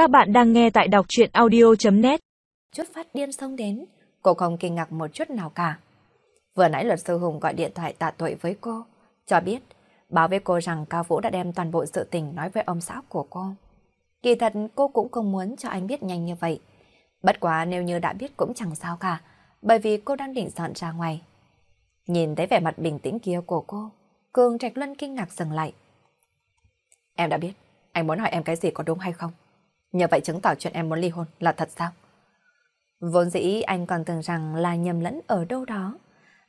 Các bạn đang nghe tại đọc chuyện audio.net Chút phát điên xông đến, cô không kinh ngạc một chút nào cả. Vừa nãy luật sư Hùng gọi điện thoại tạ tội với cô, cho biết, báo với cô rằng Cao Vũ đã đem toàn bộ sự tình nói với ông xã của cô. Kỳ thật cô cũng không muốn cho anh biết nhanh như vậy. Bất quá nếu như đã biết cũng chẳng sao cả, bởi vì cô đang định dọn ra ngoài. Nhìn thấy vẻ mặt bình tĩnh kia của cô, Cường Trạch Luân kinh ngạc dừng lại. Em đã biết, anh muốn hỏi em cái gì có đúng hay không? Nhờ vậy chứng tỏ chuyện em muốn ly hôn là thật sao? Vốn dĩ anh còn tưởng rằng là nhầm lẫn ở đâu đó.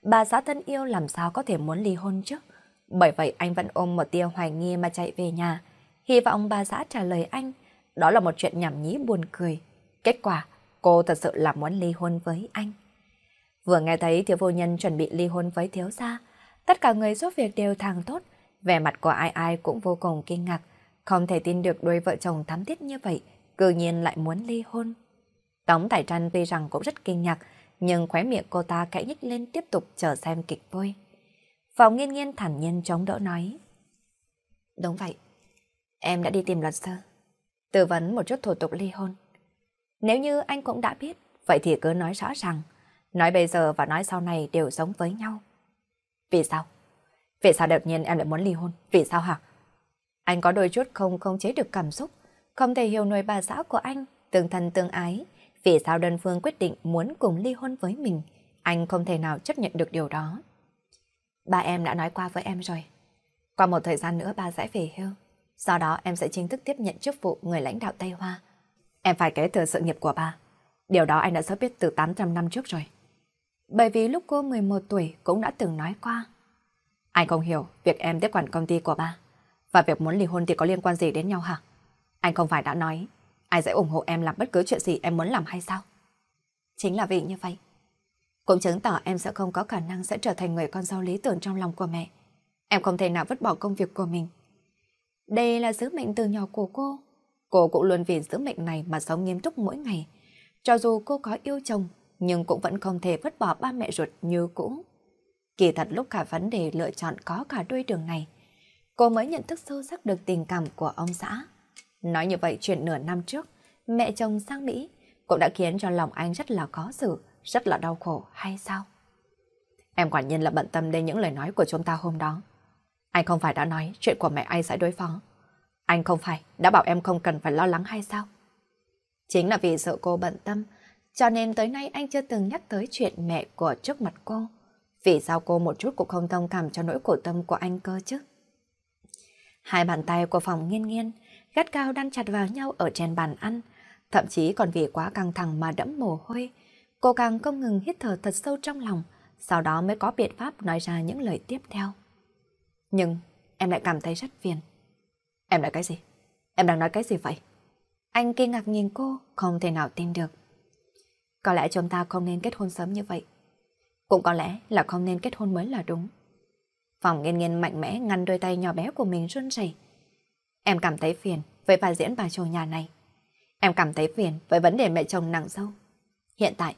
Bà xã thân yêu làm sao có thể muốn ly hôn chứ? Bởi vậy anh vẫn ôm một tia hoài nghi mà chạy về nhà. Hy vọng bà xã trả lời anh. Đó là một chuyện nhảm nhí buồn cười. Kết quả, cô thật sự là muốn ly hôn với anh. Vừa nghe thấy thiếu vô nhân chuẩn bị ly hôn với thiếu gia, tất cả người giúp việc đều thằng tốt. Vẻ mặt của ai ai cũng vô cùng kinh ngạc. Không thể tin được đôi vợ chồng thắm thiết như vậy, cư nhiên lại muốn ly hôn. Tống Tài Trăn tuy rằng cũng rất kinh ngạc, nhưng khóe miệng cô ta kẽ nhích lên tiếp tục chờ xem kịch vui. Phòng nghiên nghiên thản nhiên chống đỡ nói. Đúng vậy, em đã đi tìm luật sư, tư vấn một chút thủ tục ly hôn. Nếu như anh cũng đã biết, vậy thì cứ nói rõ ràng, nói bây giờ và nói sau này đều giống với nhau. Vì sao? Vì sao đột nhiên em lại muốn ly hôn? Vì sao hả? Anh có đôi chút không không chế được cảm xúc, không thể hiểu nổi bà xã của anh, tương thân tương ái. Vì sao đơn phương quyết định muốn cùng ly hôn với mình, anh không thể nào chấp nhận được điều đó. Ba em đã nói qua với em rồi. Qua một thời gian nữa ba sẽ về hưu. Sau đó em sẽ chính thức tiếp nhận chức vụ người lãnh đạo Tây Hoa. Em phải kế thừa sự nghiệp của ba. Điều đó anh đã sớm biết từ 800 năm trước rồi. Bởi vì lúc cô 11 tuổi cũng đã từng nói qua. Anh không hiểu việc em tiếp quản công ty của ba. Và việc muốn ly hôn thì có liên quan gì đến nhau hả? Anh không phải đã nói ai sẽ ủng hộ em làm bất cứ chuyện gì em muốn làm hay sao? Chính là vì như vậy. Cũng chứng tỏ em sẽ không có khả năng sẽ trở thành người con dâu lý tưởng trong lòng của mẹ. Em không thể nào vứt bỏ công việc của mình. Đây là sứ mệnh từ nhỏ của cô. Cô cũng luôn vì sứ mệnh này mà sống nghiêm túc mỗi ngày. Cho dù cô có yêu chồng, nhưng cũng vẫn không thể vứt bỏ ba mẹ ruột như cũ. Kỳ thật lúc cả vấn đề lựa chọn có cả đuôi đường này, cô mới nhận thức sâu sắc được tình cảm của ông xã. Nói như vậy chuyện nửa năm trước, mẹ chồng sang Mỹ cũng đã khiến cho lòng anh rất là khó xử, rất là đau khổ hay sao? Em quả nhiên là bận tâm đến những lời nói của chúng ta hôm đó. Anh không phải đã nói chuyện của mẹ anh sẽ đối phó. Anh không phải đã bảo em không cần phải lo lắng hay sao? Chính là vì sợ cô bận tâm, cho nên tới nay anh chưa từng nhắc tới chuyện mẹ của trước mặt cô. Vì sao cô một chút cũng không thông cảm cho nỗi khổ tâm của anh cơ chứ? Hai bàn tay của phòng nghiên nghiên, gắt cao đan chặt vào nhau ở trên bàn ăn, thậm chí còn vì quá căng thẳng mà đẫm mồ hôi. Cô càng không ngừng hít thở thật sâu trong lòng, sau đó mới có biện pháp nói ra những lời tiếp theo. Nhưng em lại cảm thấy rất phiền. Em nói cái gì? Em đang nói cái gì vậy? Anh kinh ngạc nhìn cô, không thể nào tin được. Có lẽ chúng ta không nên kết hôn sớm như vậy. Cũng có lẽ là không nên kết hôn mới là đúng. Phòng nghiên nghiên mạnh mẽ ngăn đôi tay nhỏ bé của mình run rẩy. Em cảm thấy phiền với bài diễn bà chủ nhà này. Em cảm thấy phiền với vấn đề mẹ chồng nặng sâu. Hiện tại,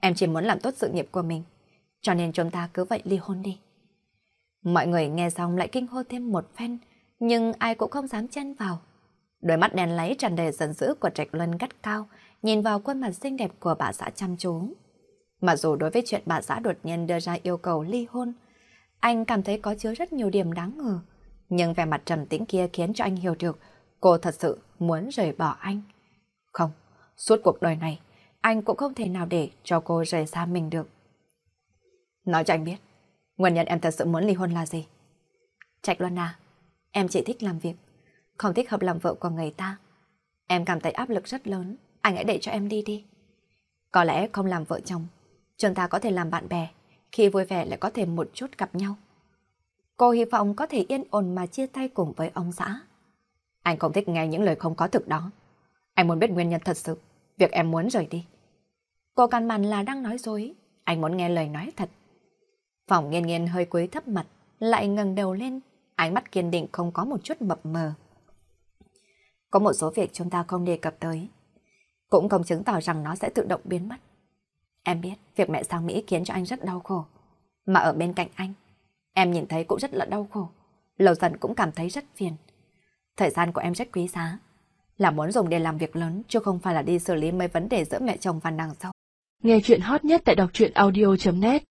em chỉ muốn làm tốt sự nghiệp của mình. Cho nên chúng ta cứ vậy ly hôn đi. Mọi người nghe xong lại kinh hô thêm một phen, nhưng ai cũng không dám chen vào. Đôi mắt đèn lấy tràn đầy giận dữ của Trạch Luân gắt cao, nhìn vào khuôn mặt xinh đẹp của bà xã chăm chú. Mặc dù đối với chuyện bà xã đột nhiên đưa ra yêu cầu ly hôn, anh cảm thấy có chứa rất nhiều điểm đáng ngờ. Nhưng vẻ mặt trầm tĩnh kia khiến cho anh hiểu được cô thật sự muốn rời bỏ anh. Không, suốt cuộc đời này, anh cũng không thể nào để cho cô rời xa mình được. Nói cho anh biết, nguyên nhân em thật sự muốn ly hôn là gì? Trạch Loan à, em chỉ thích làm việc, không thích hợp làm vợ của người ta. Em cảm thấy áp lực rất lớn, anh hãy để cho em đi đi. Có lẽ không làm vợ chồng, chúng ta có thể làm bạn bè, khi vui vẻ lại có thể một chút gặp nhau. Cô hy vọng có thể yên ổn mà chia tay cùng với ông xã. Anh không thích nghe những lời không có thực đó. Anh muốn biết nguyên nhân thật sự, việc em muốn rời đi. Cô căn bản là đang nói dối, anh muốn nghe lời nói thật. Phòng nghiên nghiên hơi quấy thấp mặt, lại ngẩng đầu lên, ánh mắt kiên định không có một chút mập mờ. Có một số việc chúng ta không đề cập tới, cũng không chứng tỏ rằng nó sẽ tự động biến mất. Em biết việc mẹ sang Mỹ khiến cho anh rất đau khổ, mà ở bên cạnh anh, em nhìn thấy cũng rất là đau khổ, lâu dần cũng cảm thấy rất phiền. Thời gian của em rất quý giá, là muốn dùng để làm việc lớn chứ không phải là đi xử lý mấy vấn đề giữa mẹ chồng và nàng dâu. Nghe chuyện hot nhất tại đọc truyện audio.net